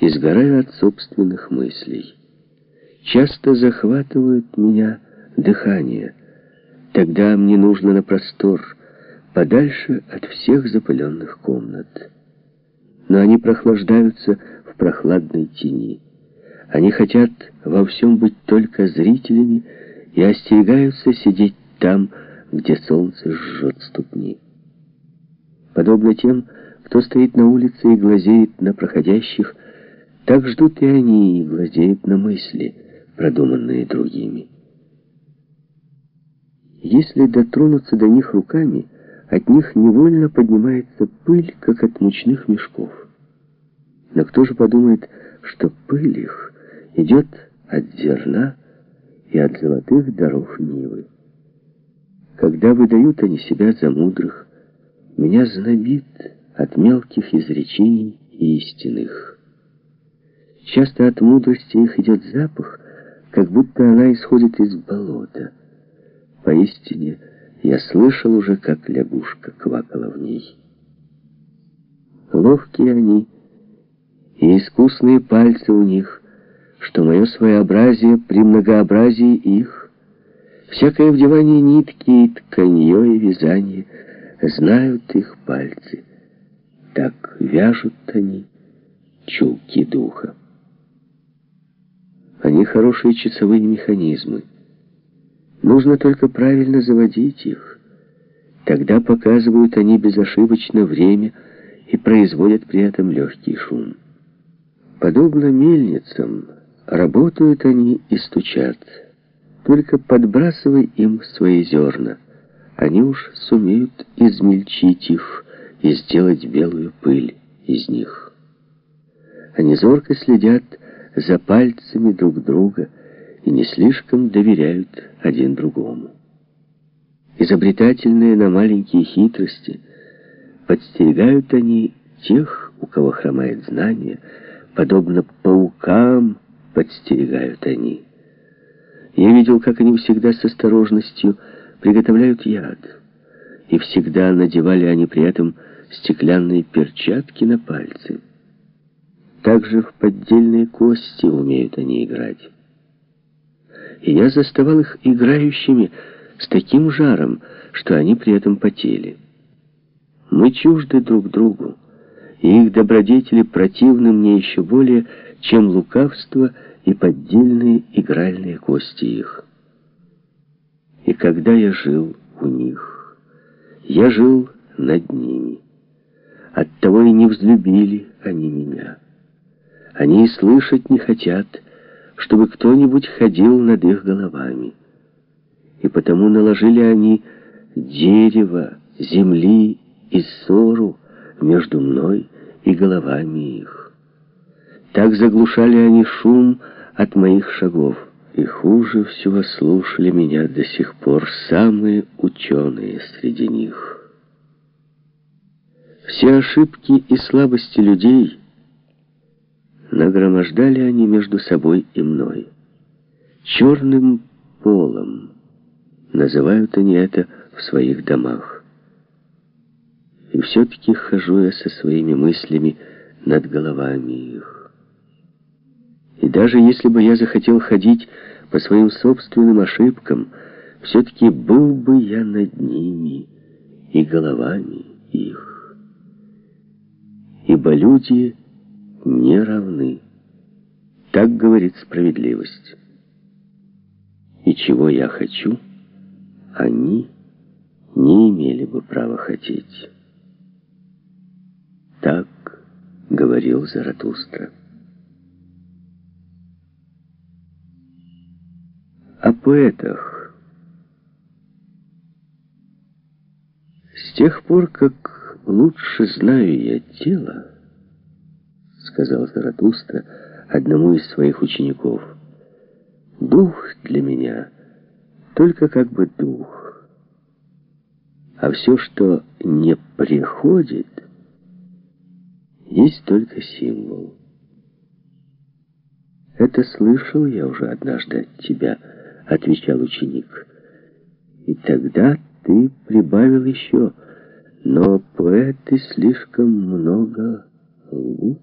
и сгораю от собственных мыслей. Часто захватывают меня дыхание. Тогда мне нужно на простор, подальше от всех запыленных комнат. Но они прохлаждаются в прохладной тени. Они хотят во всем быть только зрителями и остерегаются сидеть там, где солнце жжет ступни. Подобно тем, кто стоит на улице и глазеет на проходящих, так ждут и они и глазеют на мысли, продуманные другими. Если дотронуться до них руками, от них невольно поднимается пыль, как от мучных мешков. Но кто же подумает, что пыль их идет от зерна и от золотых даров Нивы? Когда выдают они себя за мудрых, меня знобит от мелких изречений и истинных. Часто от мудрости их идет запах, как будто она исходит из болота. Поистине, я слышал уже, как лягушка квакала в ней. Ловкие они, и искусные пальцы у них, что мое своеобразие при многообразии их Всякое вдевание нитки и тканье и вязание знают их пальцы. Так вяжут они чулки духа. Они хорошие часовые механизмы. Нужно только правильно заводить их. Тогда показывают они безошибочно время и производят при этом легкий шум. Подобно мельницам, работают они и стучат. Только подбрасывай им свои зерна. Они уж сумеют измельчить их и сделать белую пыль из них. Они зорко следят за пальцами друг друга и не слишком доверяют один другому. Изобретательные на маленькие хитрости, подстерегают они тех, у кого хромает знание, подобно паукам подстерегают они. Я видел, как они всегда с осторожностью приготовляют яд. И всегда надевали они при этом стеклянные перчатки на пальцы. Также в поддельные кости умеют они играть. И я заставал их играющими с таким жаром, что они при этом потели. Мы чужды друг другу, и их добродетели противны мне еще более, чем лукавство и поддельные игральные кости их. И когда я жил у них, я жил над ними. Оттого и не взлюбили они меня. Они и слышать не хотят, чтобы кто-нибудь ходил над их головами. И потому наложили они дерево, земли и ссору между мной и головами их. Так заглушали они шум, от моих шагов. И хуже всего слушали меня до сих пор самые ученые среди них. Все ошибки и слабости людей нагромождали они между собой и мной. Черным полом называют они это в своих домах. И все-таки хожу я со своими мыслями над головами их. И даже если бы я захотел ходить по своим собственным ошибкам, все-таки был бы я над ними и головами их. Ибо люди не равны. Так говорит справедливость. И чего я хочу, они не имели бы права хотеть. Так говорил Заратустра. о поэтах. С тех пор, как лучше знаю я тело, сказал Заратустра одному из своих учеников, дух для меня только как бы дух, а все, что не приходит, есть только символ. Это слышал я уже однажды от тебя, — отвечал ученик. И тогда ты прибавил еще, но поэты слишком много лгут.